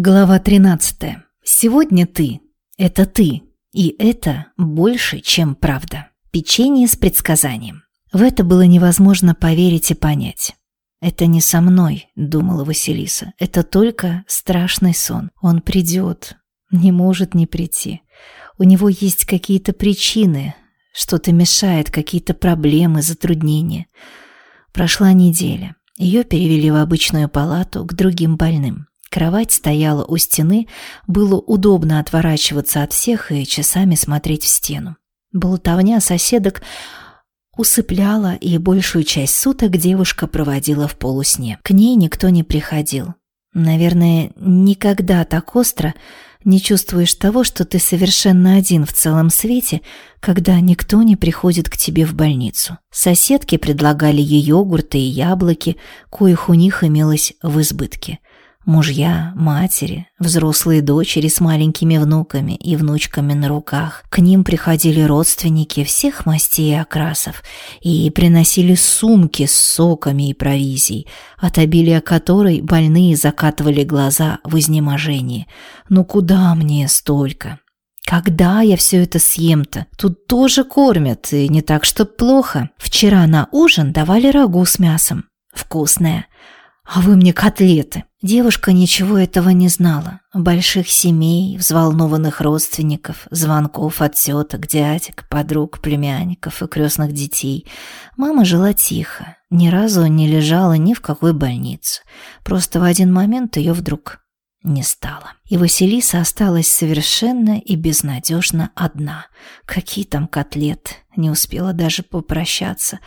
Глава 13. Сегодня ты. Это ты. И это больше, чем правда. Печенье с предсказанием. В это было невозможно поверить и понять. «Это не со мной», — думала Василиса. «Это только страшный сон. Он придет. Не может не прийти. У него есть какие-то причины. Что-то мешает, какие-то проблемы, затруднения». Прошла неделя. Ее перевели в обычную палату к другим больным. Кровать стояла у стены, было удобно отворачиваться от всех и часами смотреть в стену. Болтовня соседок усыпляла, и большую часть суток девушка проводила в полусне. К ней никто не приходил. Наверное, никогда так остро не чувствуешь того, что ты совершенно один в целом свете, когда никто не приходит к тебе в больницу. Соседки предлагали ей йогурты и яблоки, коих у них имелось в избытке. Мужья, матери, взрослые дочери с маленькими внуками и внучками на руках. К ним приходили родственники всех мастей и окрасов и приносили сумки с соками и провизией, от обилия которой больные закатывали глаза в изнеможении. «Ну куда мне столько?» Когда я все это съем-то? Тут тоже кормят, и не так, что плохо. Вчера на ужин давали рагу с мясом. Вкусное. А вы мне котлеты. Девушка ничего этого не знала. Больших семей, взволнованных родственников, звонков от теток, дядек, подруг, племянников и крестных детей. Мама жила тихо, ни разу не лежала ни в какой больнице. Просто в один момент ее вдруг не стало. И Василиса осталась совершенно и безнадежно одна. Какие там котлеты, не успела даже попрощаться.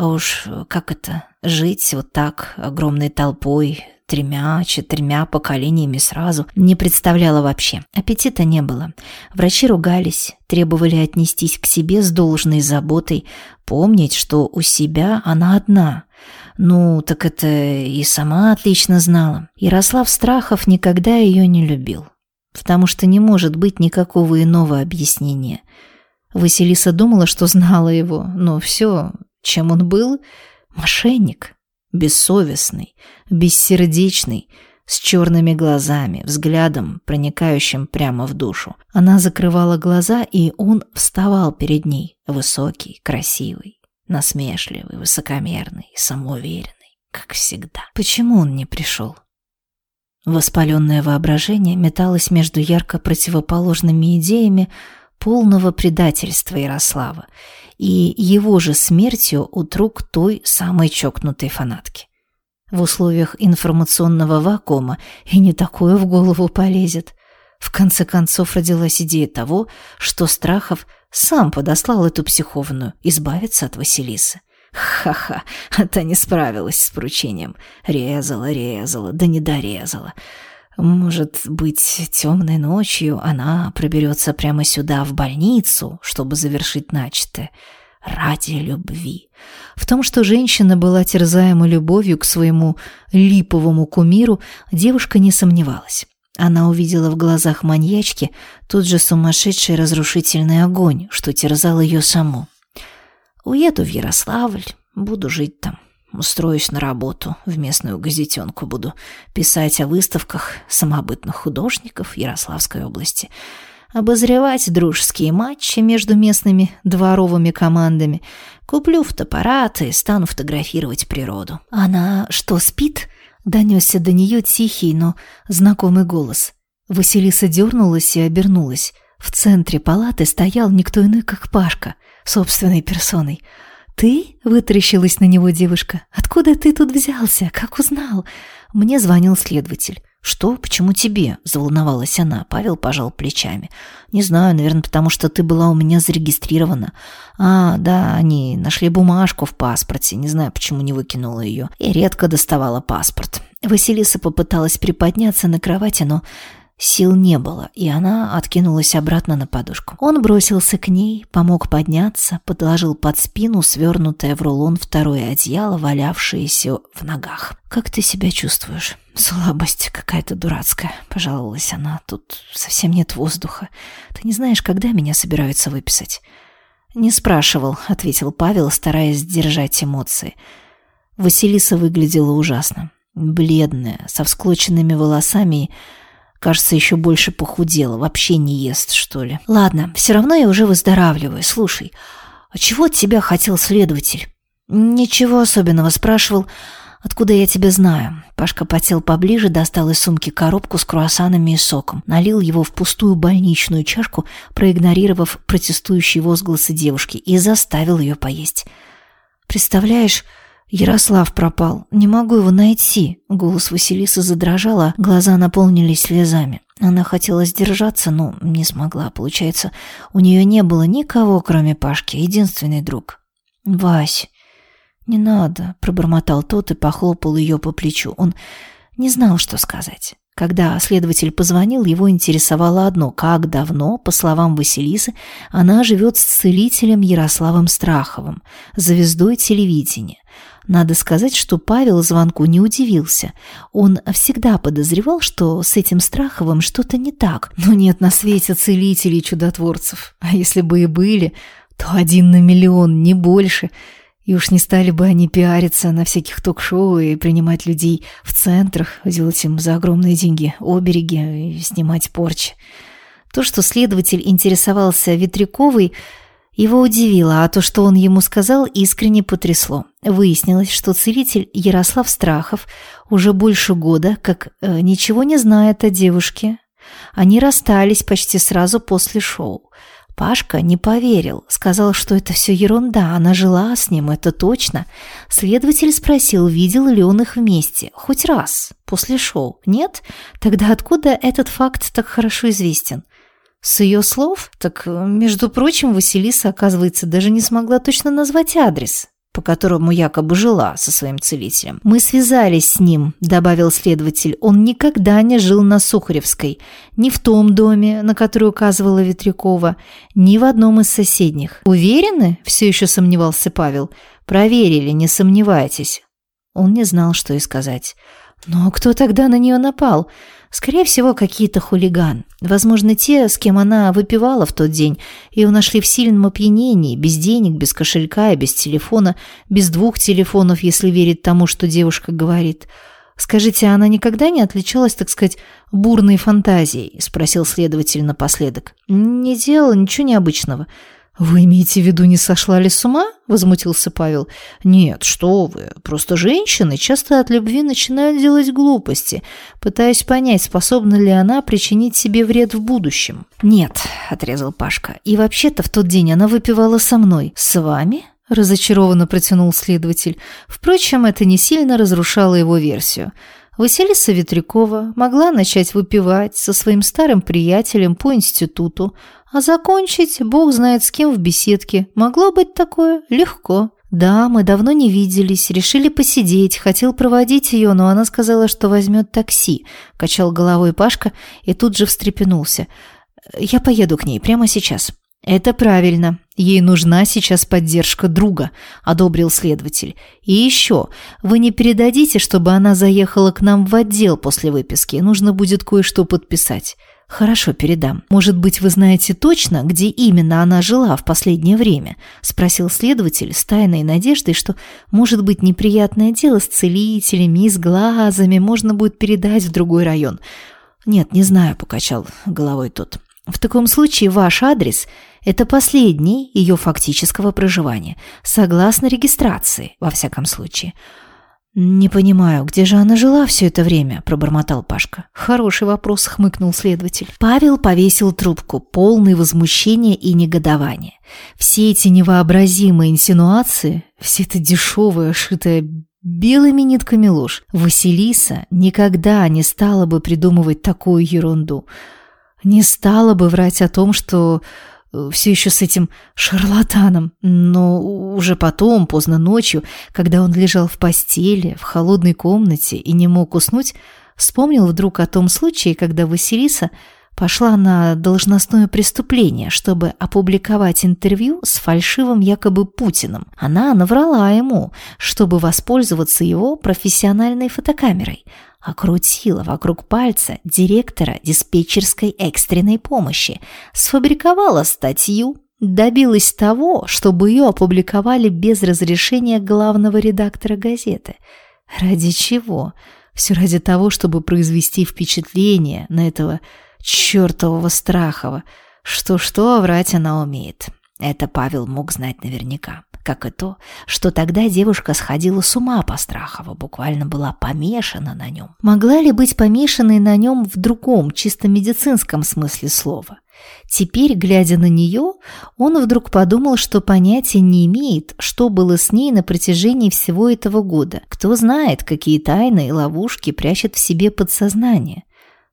А уж как это, жить вот так, огромной толпой, тремя, четырьмя поколениями сразу, не представляла вообще. Аппетита не было. Врачи ругались, требовали отнестись к себе с должной заботой, помнить, что у себя она одна. Ну, так это и сама отлично знала. Ярослав Страхов никогда ее не любил, потому что не может быть никакого иного объяснения. Василиса думала, что знала его, но все, чем он был, мошенник бессовестный, бессердечный, с черными глазами, взглядом, проникающим прямо в душу. Она закрывала глаза, и он вставал перед ней, высокий, красивый, насмешливый, высокомерный, самоуверенный, как всегда. Почему он не пришел? Воспаленное воображение металось между ярко противоположными идеями полного предательства Ярослава и его же смертью от рук той самой чокнутой фанатки. В условиях информационного вакуума и не такое в голову полезет. В конце концов родилась идея того, что Страхов сам подослал эту психовную избавиться от Василисы. Ха-ха, а та не справилась с поручением. Резала, резала, да не дорезала. Может быть, темной ночью она проберется прямо сюда, в больницу, чтобы завершить начатое. Ради любви. В том, что женщина была терзаема любовью к своему липовому кумиру, девушка не сомневалась. Она увидела в глазах маньячки тот же сумасшедший разрушительный огонь, что терзал ее саму. «Уеду в Ярославль, буду жить там». Устроюсь на работу, в местную газетенку буду писать о выставках самобытных художников Ярославской области, обозревать дружеские матчи между местными дворовыми командами, куплю фотоаппарат и стану фотографировать природу. Она что, спит? Донесся до нее тихий, но знакомый голос. Василиса дернулась и обернулась. В центре палаты стоял никто иной, как Пашка, собственной персоной – «Ты?» — вытаращилась на него девушка. «Откуда ты тут взялся? Как узнал?» Мне звонил следователь. «Что? Почему тебе?» – заволновалась она. Павел пожал плечами. «Не знаю, наверное, потому что ты была у меня зарегистрирована». «А, да, они нашли бумажку в паспорте. Не знаю, почему не выкинула ее. И редко доставала паспорт». Василиса попыталась приподняться на кровати, но Сил не было, и она откинулась обратно на подушку. Он бросился к ней, помог подняться, подложил под спину свернутое в рулон второе одеяло, валявшееся в ногах. «Как ты себя чувствуешь?» «Слабость какая-то дурацкая», — пожаловалась она. «Тут совсем нет воздуха. Ты не знаешь, когда меня собираются выписать?» «Не спрашивал», — ответил Павел, стараясь сдержать эмоции. Василиса выглядела ужасно. Бледная, со всклоченными волосами и Кажется, еще больше похудела, вообще не ест, что ли. Ладно, все равно я уже выздоравливаю. Слушай, а чего от тебя хотел следователь? Ничего особенного, спрашивал. «Откуда я тебя знаю?» Пашка потел поближе, достал из сумки коробку с круассанами и соком, налил его в пустую больничную чашку, проигнорировав протестующие возгласы девушки, и заставил ее поесть. «Представляешь, Ярослав пропал. Не могу его найти». Голос Василисы задрожал, а глаза наполнились слезами. Она хотела сдержаться, но не смогла. Получается, у нее не было никого, кроме Пашки, единственный друг. «Вась, «Не надо», — пробормотал тот и похлопал ее по плечу. Он не знал, что сказать. Когда следователь позвонил, его интересовало одно – как давно, по словам Василисы, она живет с целителем Ярославом Страховым, звездой телевидения. Надо сказать, что Павел звонку не удивился. Он всегда подозревал, что с этим Страховым что-то не так. Но нет на свете целителей и чудотворцев. А если бы и были, то один на миллион, не больше – и уж не стали бы они пиариться на всяких ток-шоу и принимать людей в центрах, делать им за огромные деньги обереги и снимать порчи. То, что следователь интересовался Ветряковой, его удивило, а то, что он ему сказал, искренне потрясло. Выяснилось, что целитель Ярослав Страхов уже больше года как э, ничего не знает о девушке. Они расстались почти сразу после шоу. Пашка не поверил, сказал, что это все ерунда, она жила с ним, это точно. Следователь спросил, видел ли он их вместе, хоть раз, после шоу. Нет? Тогда откуда этот факт так хорошо известен? С ее слов, так, между прочим, Василиса, оказывается, даже не смогла точно назвать адрес по которому якобы жила со своим целителем. «Мы связались с ним», — добавил следователь. «Он никогда не жил на Сухаревской, ни в том доме, на который указывала Ветрякова, ни в одном из соседних». «Уверены?» — все еще сомневался Павел. «Проверили, не сомневайтесь». Он не знал, что и сказать. «Но кто тогда на нее напал?» Скорее всего, какие-то хулиган. Возможно, те, с кем она выпивала в тот день. Ее нашли в сильном опьянении, без денег, без кошелька и без телефона, без двух телефонов, если верить тому, что девушка говорит. «Скажите, она никогда не отличалась, так сказать, бурной фантазией?» – спросил следователь напоследок. «Не делала ничего необычного». «Вы имеете в виду, не сошла ли с ума?» – возмутился Павел. «Нет, что вы. Просто женщины часто от любви начинают делать глупости, пытаясь понять, способна ли она причинить себе вред в будущем». «Нет», – отрезал Пашка. «И вообще-то в тот день она выпивала со мной. С вами?» – разочарованно протянул следователь. Впрочем, это не сильно разрушало его версию. Василиса Ветрякова могла начать выпивать со своим старым приятелем по институту, а закончить, бог знает с кем в беседке. Могло быть такое легко. Да, мы давно не виделись, решили посидеть, хотел проводить ее, но она сказала, что возьмет такси. Качал головой Пашка и тут же встрепенулся. Я поеду к ней прямо сейчас. Это правильно. Ей нужна сейчас поддержка друга, одобрил следователь. И еще, вы не передадите, чтобы она заехала к нам в отдел после выписки. Нужно будет кое-что подписать. «Хорошо, передам. Может быть, вы знаете точно, где именно она жила в последнее время?» – спросил следователь с тайной надеждой, что, может быть, неприятное дело с целителями и с глазами можно будет передать в другой район. «Нет, не знаю», – покачал головой тот. «В таком случае ваш адрес – это последний ее фактического проживания, согласно регистрации, во всяком случае». «Не понимаю, где же она жила все это время?» – пробормотал Пашка. «Хороший вопрос», – хмыкнул следователь. Павел повесил трубку, полный возмущения и негодования. Все эти невообразимые инсинуации, все это дешевое, шитое белыми нитками ложь, Василиса никогда не стала бы придумывать такую ерунду. Не стала бы врать о том, что все еще с этим шарлатаном, но уже потом, поздно ночью, когда он лежал в постели, в холодной комнате и не мог уснуть, вспомнил вдруг о том случае, когда Василиса пошла на должностное преступление, чтобы опубликовать интервью с фальшивым якобы Путиным. Она наврала ему, чтобы воспользоваться его профессиональной фотокамерой – окрутила вокруг пальца директора диспетчерской экстренной помощи, сфабриковала статью, добилась того, чтобы ее опубликовали без разрешения главного редактора газеты. Ради чего? Все ради того, чтобы произвести впечатление на этого чертового Страхова. Что-что, врать она умеет. Это Павел мог знать наверняка. Как и то, что тогда девушка сходила с ума по Страхову, буквально была помешана на нем. Могла ли быть помешанной на нем в другом, чисто медицинском смысле слова? Теперь, глядя на нее, он вдруг подумал, что понятия не имеет, что было с ней на протяжении всего этого года. Кто знает, какие тайны и ловушки прячет в себе подсознание.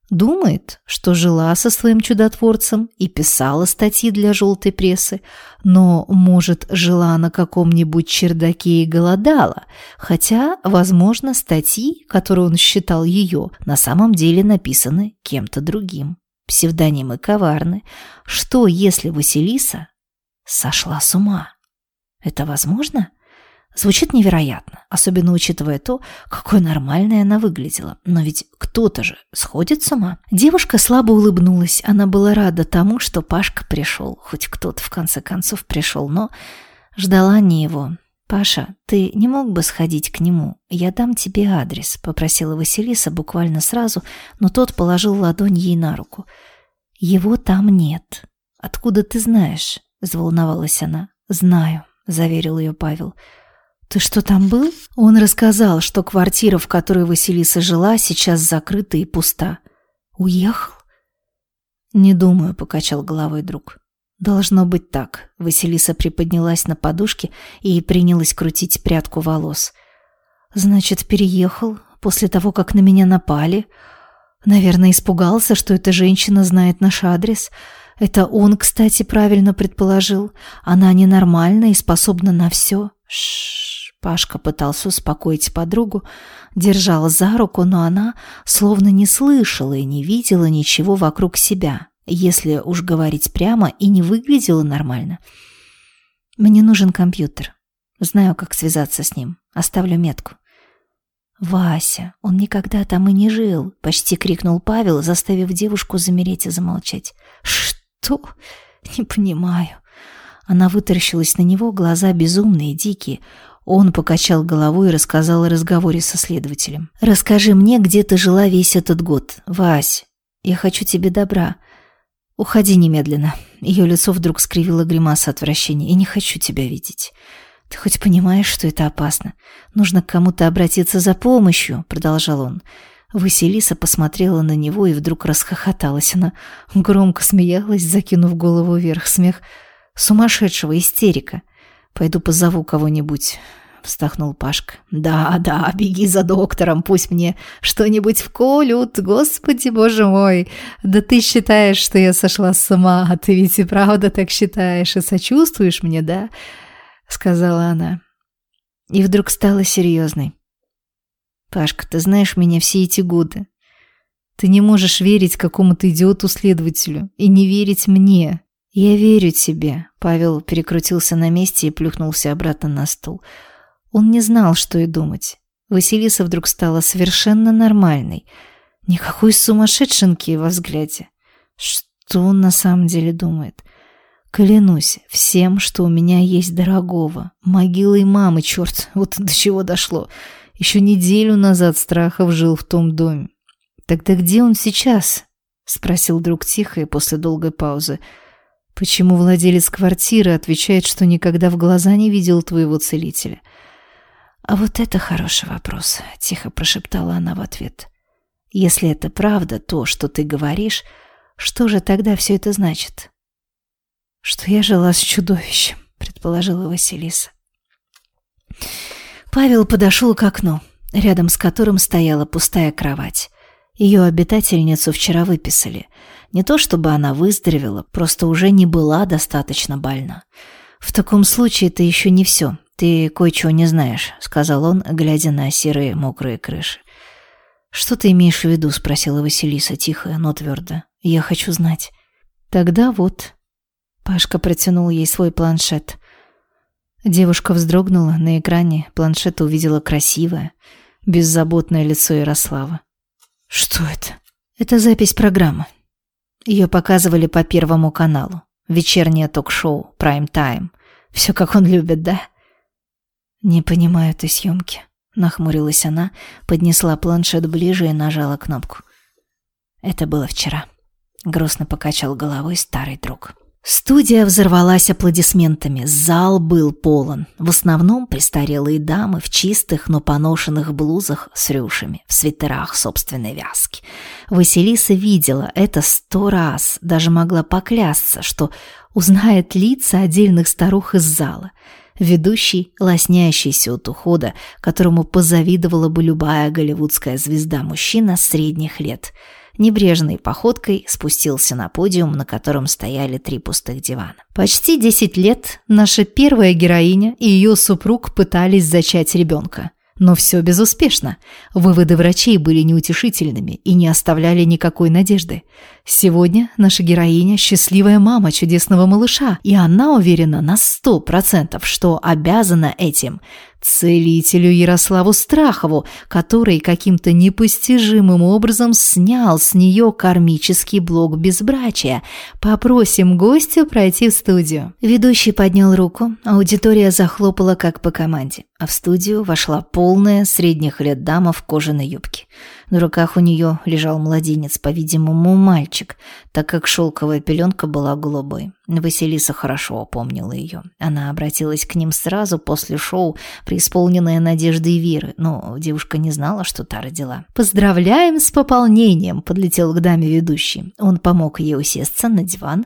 Думает, что жила со своим чудотворцем и писала статьи для желтой прессы, но, может, жила на каком-нибудь чердаке и голодала, хотя, возможно, статьи, которые он считал ее, на самом деле написаны кем-то другим. Псевдонимы коварны. Что, если Василиса сошла с ума? Это возможно? Звучит невероятно, особенно учитывая то, какой нормальной она выглядела. Но ведь кто-то же сходит с ума. Девушка слабо улыбнулась. Она была рада тому, что Пашка пришел. Хоть кто-то в конце концов пришел, но ждала не его. «Паша, ты не мог бы сходить к нему? Я дам тебе адрес», — попросила Василиса буквально сразу, но тот положил ладонь ей на руку. «Его там нет». «Откуда ты знаешь?» — заволновалась она. «Знаю», — заверил ее Павел. «Ты что, там был?» Он рассказал, что квартира, в которой Василиса жила, сейчас закрыта и пуста. «Уехал?» «Не думаю», — покачал головой друг. «Должно быть так». Василиса приподнялась на подушке и принялась крутить прядку волос. «Значит, переехал после того, как на меня напали. Наверное, испугался, что эта женщина знает наш адрес. Это он, кстати, правильно предположил. Она ненормальна и способна на все. Шш. Пашка пытался успокоить подругу, держал за руку, но она словно не слышала и не видела ничего вокруг себя, если уж говорить прямо, и не выглядела нормально. «Мне нужен компьютер. Знаю, как связаться с ним. Оставлю метку». «Вася, он никогда там и не жил», — почти крикнул Павел, заставив девушку замереть и замолчать. «Что? Не понимаю». Она вытаращилась на него, глаза безумные, дикие. Он покачал головой и рассказал о разговоре со следователем. «Расскажи мне, где ты жила весь этот год, Вась. Я хочу тебе добра. Уходи немедленно». Ее лицо вдруг скривило гримаса отвращения. «И не хочу тебя видеть». «Ты хоть понимаешь, что это опасно? Нужно к кому-то обратиться за помощью», — продолжал он. Василиса посмотрела на него и вдруг расхохоталась. Она громко смеялась, закинув голову вверх. Смех сумасшедшего, истерика. «Пойду позову кого-нибудь», — вздохнул Пашка. «Да, да, беги за доктором, пусть мне что-нибудь вколют, господи боже мой! Да ты считаешь, что я сошла с ума, а ты ведь и правда так считаешь и сочувствуешь мне, да?» — сказала она. И вдруг стала серьезной. «Пашка, ты знаешь меня все эти годы. Ты не можешь верить какому-то идиоту-следователю и не верить мне. «Я верю тебе», — Павел перекрутился на месте и плюхнулся обратно на стул. Он не знал, что и думать. Василиса вдруг стала совершенно нормальной. Никакой сумасшедшенки во взгляде. Что он на самом деле думает? Клянусь всем, что у меня есть дорогого. Могилой мамы, черт, вот до чего дошло. Еще неделю назад Страхов жил в том доме. «Тогда где он сейчас?» — спросил друг тихо и после долгой паузы. Почему владелец квартиры отвечает, что никогда в глаза не видел твоего целителя? А вот это хороший вопрос, тихо прошептала она в ответ. Если это правда, то, что ты говоришь, что же тогда все это значит? Что я жила с чудовищем, предположила Василиса. Павел подошел к окну, рядом с которым стояла пустая кровать. Ее обитательницу вчера выписали. Не то чтобы она выздоровела, просто уже не была достаточно больна. «В таком случае это еще не все. Ты кое-чего не знаешь», — сказал он, глядя на серые мокрые крыши. «Что ты имеешь в виду?» — спросила Василиса тихо, но твердо. «Я хочу знать». «Тогда вот». Пашка протянул ей свой планшет. Девушка вздрогнула на экране, планшет увидела красивое, беззаботное лицо Ярослава. «Что это?» «Это запись программы. Ее показывали по Первому каналу. Вечернее ток-шоу, прайм-тайм. Все как он любит, да?» «Не понимаю этой съемки. Нахмурилась она, поднесла планшет ближе и нажала кнопку. Это было вчера. Грустно покачал головой старый друг. Студия взорвалась аплодисментами. Зал был полон. В основном престарелые дамы в чистых, но поношенных блузах с рюшами, в свитерах собственной вязки. Василиса видела это сто раз, даже могла поклясться, что узнает лица отдельных старух из зала. Ведущий, лоснящийся от ухода, которому позавидовала бы любая голливудская звезда-мужчина средних лет – небрежной походкой спустился на подиум, на котором стояли три пустых дивана. Почти 10 лет наша первая героиня и ее супруг пытались зачать ребенка. Но все безуспешно. Выводы врачей были неутешительными и не оставляли никакой надежды. Сегодня наша героиня – счастливая мама чудесного малыша, и она уверена на сто процентов, что обязана этим целителю Ярославу Страхову, который каким-то непостижимым образом снял с нее кармический блок безбрачия. Попросим гостя пройти в студию. Ведущий поднял руку, аудитория захлопала как по команде, а в студию вошла полная средних лет дама в кожаной юбке. На руках у нее лежал младенец, по-видимому, мальчик, так как шелковая пеленка была голубой. Василиса хорошо помнила ее. Она обратилась к ним сразу после шоу, преисполненная надежды и веры, но девушка не знала, что та родила. «Поздравляем с пополнением!» – подлетел к даме ведущий. Он помог ей усесться на диван,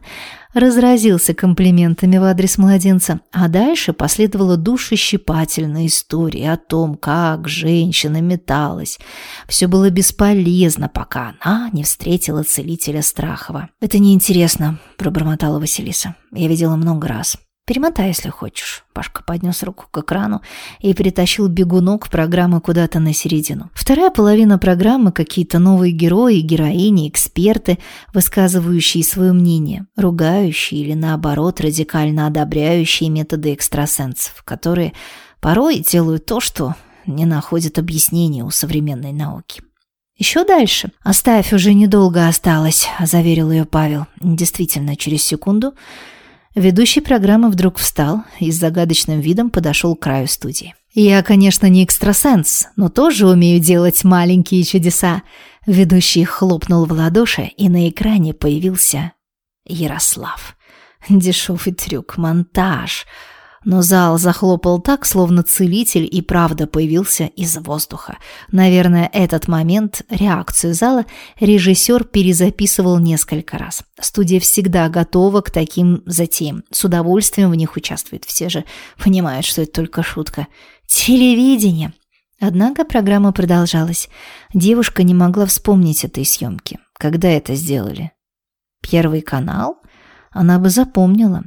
разразился комплиментами в адрес младенца, а дальше последовала душещипательная история о том, как женщина металась. Все было бесполезно, пока она не встретила целителя Страхова. «Это неинтересно», – пробормотала Василиса. «Я видела много раз». «Перемотай, если хочешь». Пашка поднес руку к экрану и перетащил бегунок программы куда-то на середину. Вторая половина программы – какие-то новые герои, героини, эксперты, высказывающие свое мнение, ругающие или, наоборот, радикально одобряющие методы экстрасенсов, которые порой делают то, что не находят объяснения у современной науки. «Еще дальше. Оставь, уже недолго осталось», – заверил ее Павел. Действительно, через секунду – Ведущий программы вдруг встал и с загадочным видом подошел к краю студии. «Я, конечно, не экстрасенс, но тоже умею делать маленькие чудеса». Ведущий хлопнул в ладоши, и на экране появился Ярослав. Дешевый трюк, монтаж – но зал захлопал так, словно целитель и правда появился из воздуха. Наверное, этот момент, реакцию зала, режиссер перезаписывал несколько раз. Студия всегда готова к таким затеям. С удовольствием в них участвует. Все же понимают, что это только шутка. Телевидение. Однако программа продолжалась. Девушка не могла вспомнить этой съемки. Когда это сделали? Первый канал? Она бы запомнила.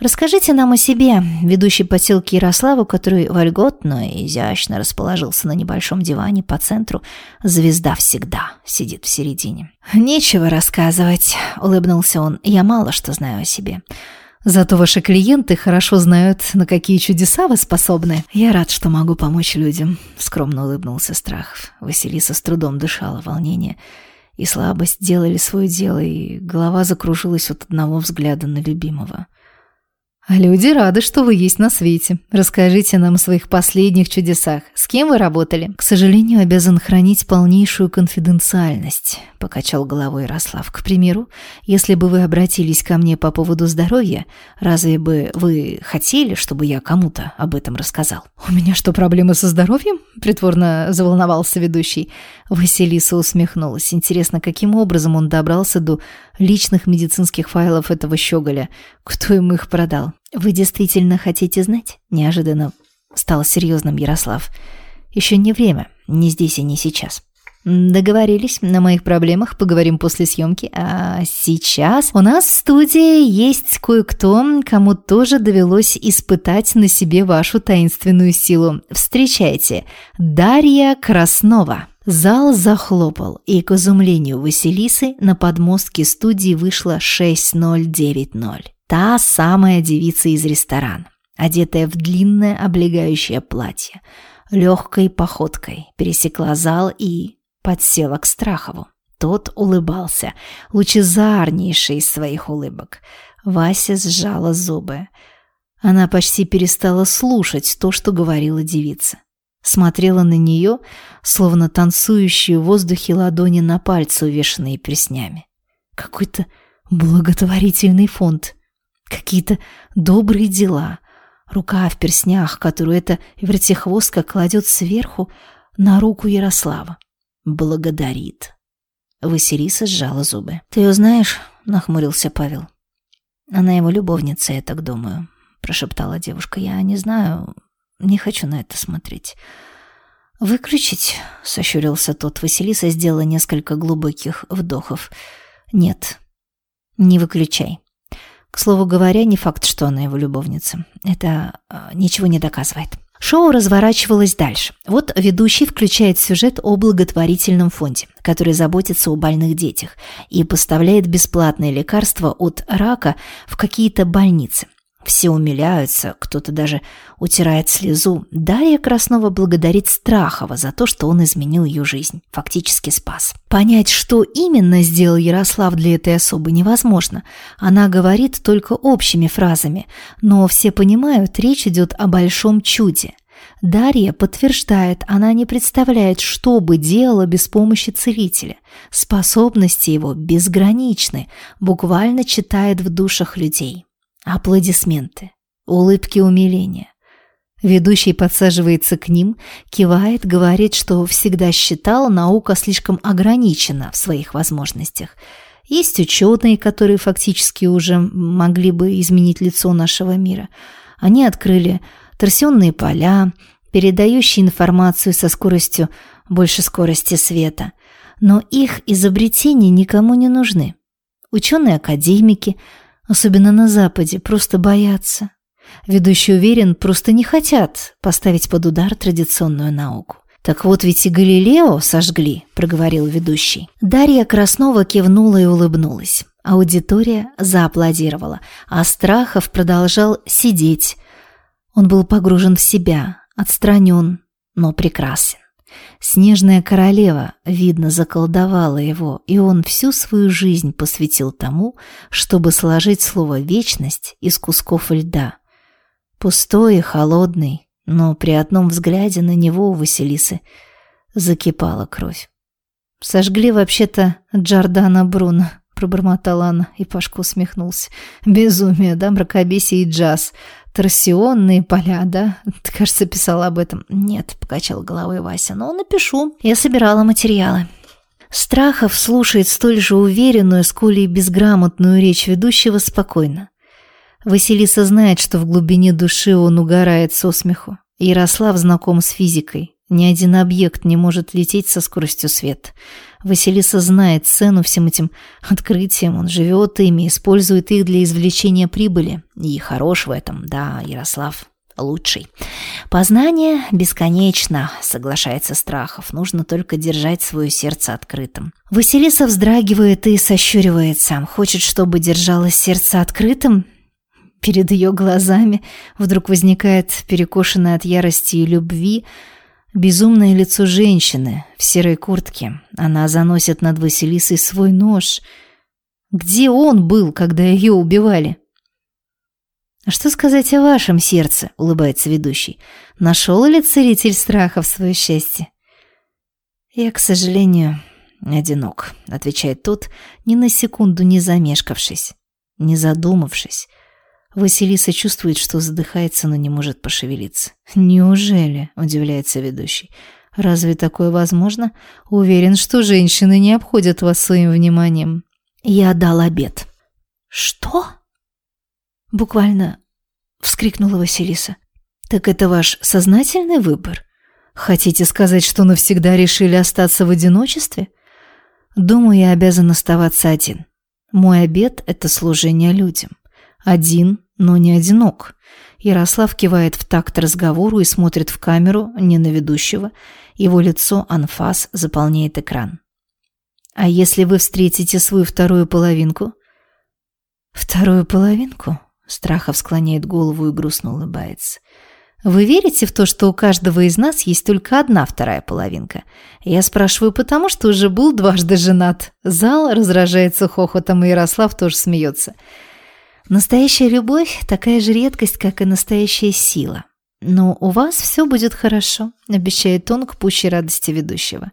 Расскажите нам о себе, ведущий поселки Ярославу, который вольготно и изящно расположился на небольшом диване по центру. Звезда всегда сидит в середине. «Нечего рассказывать», — улыбнулся он. «Я мало что знаю о себе». Зато ваши клиенты хорошо знают, на какие чудеса вы способны. Я рад, что могу помочь людям», — скромно улыбнулся Страхов. Василиса с трудом дышала волнение и слабость делали свое дело, и голова закружилась от одного взгляда на любимого. А люди рады, что вы есть на свете. Расскажите нам о своих последних чудесах. С кем вы работали? К сожалению, обязан хранить полнейшую конфиденциальность, покачал головой Ярослав. К примеру, если бы вы обратились ко мне по поводу здоровья, разве бы вы хотели, чтобы я кому-то об этом рассказал? У меня что, проблемы со здоровьем? притворно заволновался ведущий. Василиса усмехнулась. Интересно, каким образом он добрался до личных медицинских файлов этого щеголя? Кто ему их продал? Вы действительно хотите знать? Неожиданно стал серьезным Ярослав. Еще не время, не здесь и не сейчас. Договорились, на моих проблемах поговорим после съемки. А сейчас у нас в студии есть кое-кто, кому тоже довелось испытать на себе вашу таинственную силу. Встречайте, Дарья Краснова. Зал захлопал, и к изумлению Василисы на подмостке студии вышло 6090. Та самая девица из ресторана, одетая в длинное облегающее платье, легкой походкой пересекла зал и подсела к Страхову. Тот улыбался, лучезарнейший из своих улыбок. Вася сжала зубы. Она почти перестала слушать то, что говорила девица. Смотрела на нее, словно танцующие в воздухе ладони на пальцы, увешанные перстнями. Какой-то благотворительный фонд, какие-то добрые дела, рука в перстнях, которую эта вертихвостка кладет сверху на руку Ярослава. Благодарит. Василиса сжала зубы. «Ты ее знаешь?» — нахмурился Павел. «Она его любовница, я так думаю», — прошептала девушка. «Я не знаю, не хочу на это смотреть». «Выключить?» — сощурился тот. Василиса сделала несколько глубоких вдохов. «Нет, не выключай. К слову говоря, не факт, что она его любовница. Это э, ничего не доказывает». Шоу разворачивалось дальше. Вот ведущий включает сюжет о благотворительном фонде, который заботится о больных детях и поставляет бесплатные лекарства от рака в какие-то больницы. Все умиляются, кто-то даже утирает слезу. Дарья Краснова благодарит Страхова за то, что он изменил ее жизнь, фактически спас. Понять, что именно сделал Ярослав для этой особы, невозможно. Она говорит только общими фразами, но все понимают, речь идет о большом чуде. Дарья подтверждает, она не представляет, что бы делала без помощи целителя. Способности его безграничны, буквально читает в душах людей. Аплодисменты, улыбки умиления. Ведущий подсаживается к ним, кивает, говорит, что всегда считал, наука слишком ограничена в своих возможностях. Есть ученые, которые фактически уже могли бы изменить лицо нашего мира. Они открыли торсионные поля, передающие информацию со скоростью больше скорости света. Но их изобретения никому не нужны. Ученые-академики – особенно на Западе, просто боятся. Ведущий уверен, просто не хотят поставить под удар традиционную науку. «Так вот ведь и Галилео сожгли», — проговорил ведущий. Дарья Краснова кивнула и улыбнулась. Аудитория зааплодировала, а Страхов продолжал сидеть. Он был погружен в себя, отстранен, но прекрасен. Снежная королева, видно, заколдовала его, и он всю свою жизнь посвятил тому, чтобы сложить слово «вечность» из кусков льда. Пустой и холодный, но при одном взгляде на него у Василисы закипала кровь. «Сожгли вообще-то Джордана Бруно», — пробормотала она, и Пашка усмехнулся. «Безумие, да, мракобесие и джаз. Торсионные поля, да? Ты, кажется, писала об этом. Нет, покачал головой Вася. Но напишу. Я собирала материалы. Страхов слушает столь же уверенную, сколь и безграмотную речь ведущего спокойно. Василиса знает, что в глубине души он угорает со смеху. Ярослав знаком с физикой. Ни один объект не может лететь со скоростью света. Василиса знает цену всем этим открытиям, он живет ими, использует их для извлечения прибыли. И хорош в этом, да, Ярослав лучший. Познание бесконечно, соглашается Страхов, нужно только держать свое сердце открытым. Василиса вздрагивает и сощуривается, хочет, чтобы держалось сердце открытым. Перед ее глазами вдруг возникает перекошенное от ярости и любви Безумное лицо женщины в серой куртке. Она заносит над Василисой свой нож. Где он был, когда ее убивали? «А что сказать о вашем сердце?» — улыбается ведущий. «Нашел ли целитель в свое счастье?» «Я, к сожалению, одинок», — отвечает тот, ни на секунду не замешкавшись, не задумавшись. Василиса чувствует, что задыхается, но не может пошевелиться. «Неужели?» – удивляется ведущий. «Разве такое возможно? Уверен, что женщины не обходят вас своим вниманием». «Я дал обед». «Что?» Буквально вскрикнула Василиса. «Так это ваш сознательный выбор? Хотите сказать, что навсегда решили остаться в одиночестве?» «Думаю, я обязан оставаться один. Мой обед – это служение людям. Один но не одинок. Ярослав кивает в такт разговору и смотрит в камеру, не на ведущего. Его лицо анфас заполняет экран. «А если вы встретите свою вторую половинку?» «Вторую половинку?» Страхов склоняет голову и грустно улыбается. «Вы верите в то, что у каждого из нас есть только одна вторая половинка? Я спрашиваю потому, что уже был дважды женат». Зал разражается хохотом, и Ярослав тоже смеется. Настоящая любовь – такая же редкость, как и настоящая сила. Но у вас все будет хорошо, обещает он к пущей радости ведущего.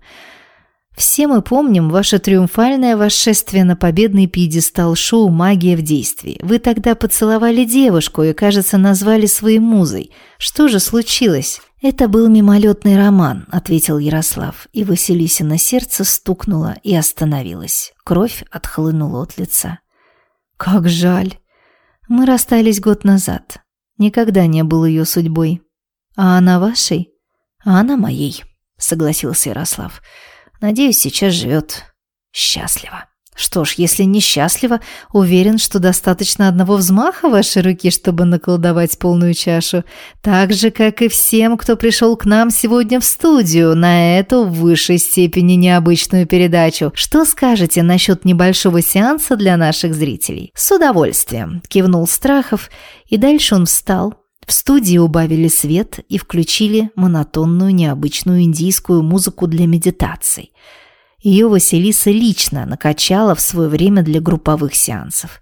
Все мы помним ваше триумфальное восшествие на победный пьедестал шоу «Магия в действии». Вы тогда поцеловали девушку и, кажется, назвали своей музой. Что же случилось? «Это был мимолетный роман», — ответил Ярослав, и Василисина сердце стукнуло и остановилось. Кровь отхлынула от лица. «Как жаль. Мы расстались год назад. Никогда не был ее судьбой. А она вашей? А она моей», — согласился Ярослав. «Надеюсь, сейчас живет счастливо». Что ж, если несчастливо, уверен, что достаточно одного взмаха вашей руки, чтобы наколдовать полную чашу. Так же, как и всем, кто пришел к нам сегодня в студию на эту в высшей степени необычную передачу. Что скажете насчет небольшого сеанса для наших зрителей? С удовольствием, кивнул Страхов, и дальше он встал, в студии убавили свет и включили монотонную необычную индийскую музыку для медитаций – ее Василиса лично накачала в свое время для групповых сеансов.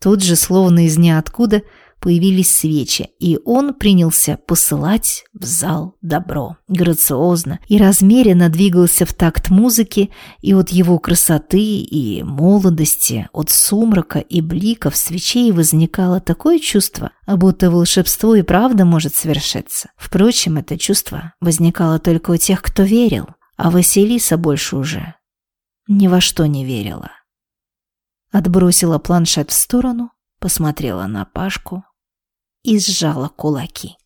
Тут же, словно из ниоткуда, появились свечи, и он принялся посылать в зал добро. Грациозно и размеренно двигался в такт музыки, и от его красоты и молодости, от сумрака и бликов свечей возникало такое чувство, будто волшебство и правда может свершиться. Впрочем, это чувство возникало только у тех, кто верил. А Василиса больше уже ни во что не верила. Отбросила планшет в сторону, посмотрела на Пашку и сжала кулаки.